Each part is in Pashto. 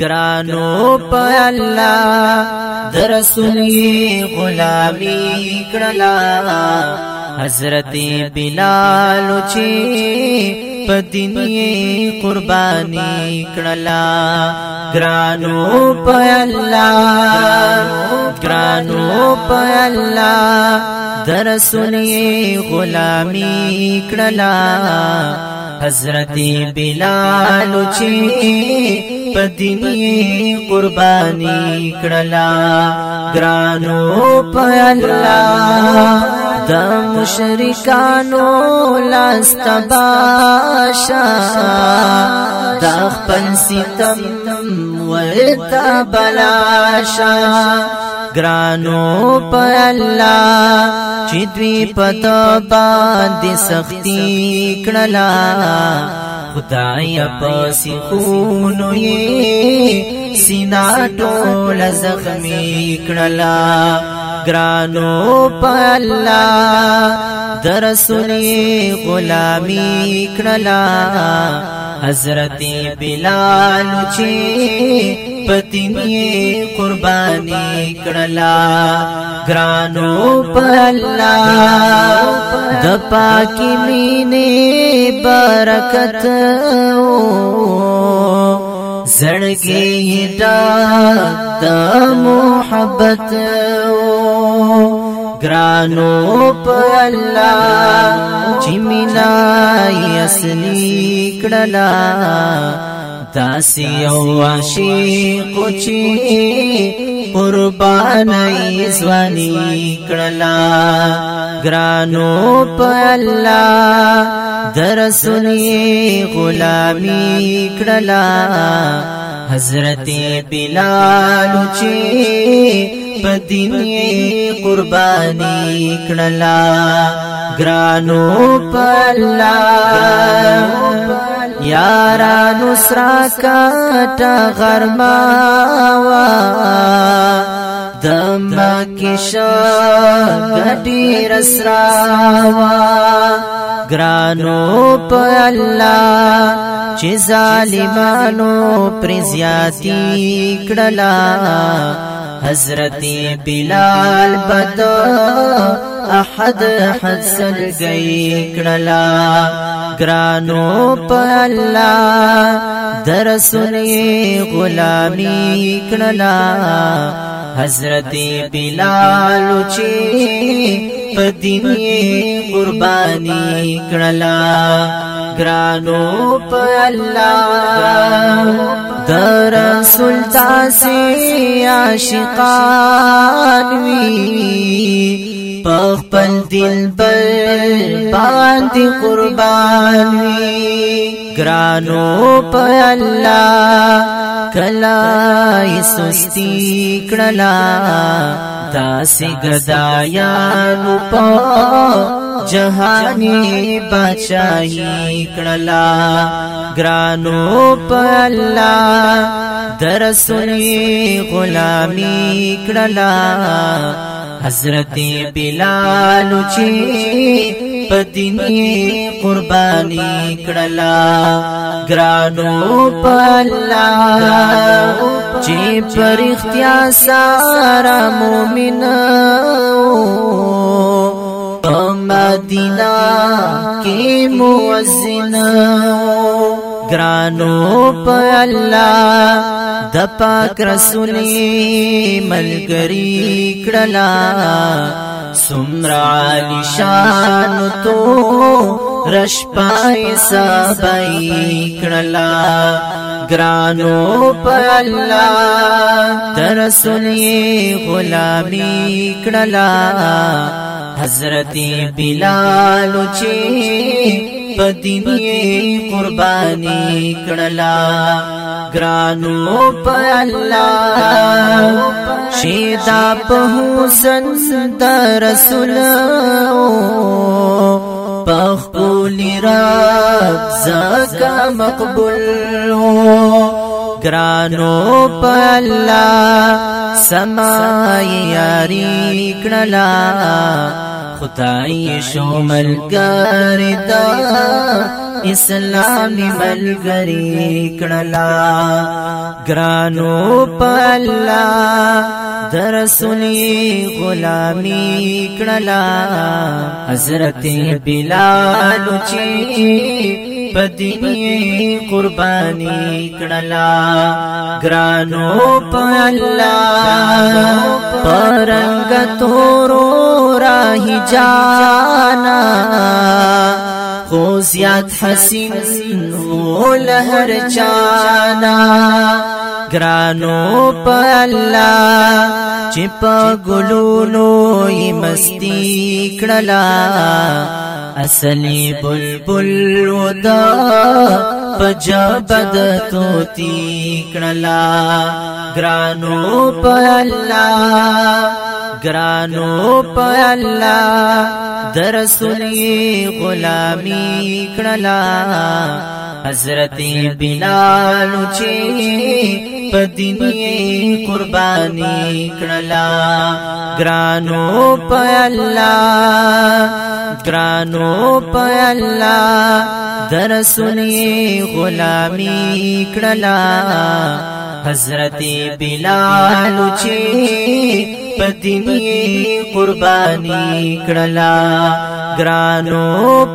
گرانو په الله درسولی غلامی کړلا حضرت بلال چې په دین قربانی کړلا گرانو په الله گرانو په الله درسولی غلامی کړلا حضرت بلال چې په دیني قرباني کړلا ګرانو په الله د مشرکانو لاستباشا د خپل ستم ورته بلاشا گرانو پر الله چې دوی پتا باندې سختی کړلا خدای په سکونو یې سینا ټول زخمی کړلا گرانو پلا درسنی غلامی کڑلا حضرت بلال چی پتین یې قرباني کړلا ګرانو پلا د پاکي مینې برکت او زړګي دا د محبت او گرانو پلا چمینا اصلی کڑلا تاسی یو عاشق چې قربانای ځواني کړلا ګرانو په الله درسونی غلامی کړلا حضرت بلال چې په دین قرباني کړلا ګرانو په الله نسرا کاتا غرماوا دما کشا گڑی رسراوا گرانو پا اللہ چی ظالمانو پر زیادی کڑلا حضرت بلال بدو احد حد سرګي کړلا ګرانو په الله درسني غلامي کړلا حضرت بلال چې پدینه قرباني کړلا گرانو په الله در رسول تاسي عاشقان وي پخپل دل بر باندې قربان وي گرانو په الله کلا سستی کړلا داسې گدايان په جهانی بادشاہی کړلا گرانو پلا درسونی غلامی کړلا حضرت بلال چې پدینی قربانی کړلا گرانو پلا چې پرختیا سارا مومنو مدینہ کی موزن گرانو په الله د پاک رسول ملګری کړلا سمرا نشان تو رش پای سبای کړلا گرانو په الله د رسول غلامی کړلا حضرت بلال چې پدینی قربانی کړلا ګرانو په الله شیدا په حسن د رسول پخپول را زکا مقبول گرانو پلا سمائی یاری کڑلا شو مل کردہ اسلامی مل گری کلا گرانو در سنی غلامی کړلا حضرت بلال چی پدینی قربانی کړلا ګرانو په الله پرنګ تورو راهي جانا خو زیات حسین ولهر چانا ګرانو په الله چې په ګلونو یې مستی کړلا اصلی بلبل ودا پجابد توتی کړلا گرانو په الله گرانو په الله درسلی غلامی کړلا حضرت بلال چې په دین قرباني کړلا ګرانو په الله ګرانو په الله در سني غلامي کړلا حضرت بلال چې پدینی قربانی کړلا ګرانو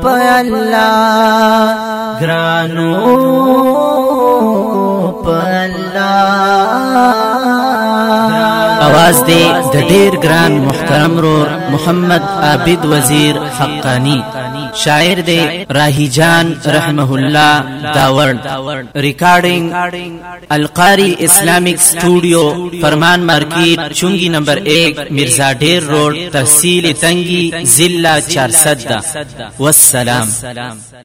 په الله ګرانو په आवाज دی د ډیر ګران محترم رور محمد عابد وزیر حقانی شاعر دی راهی جان رحمه الله داورد ریکارډینګ القاری اسلامیک سټوډیو فرمان مارکیټ چونګی نمبر 1 مرزا ډیر روډ تحصیل تنگی ضلع 400 والسلام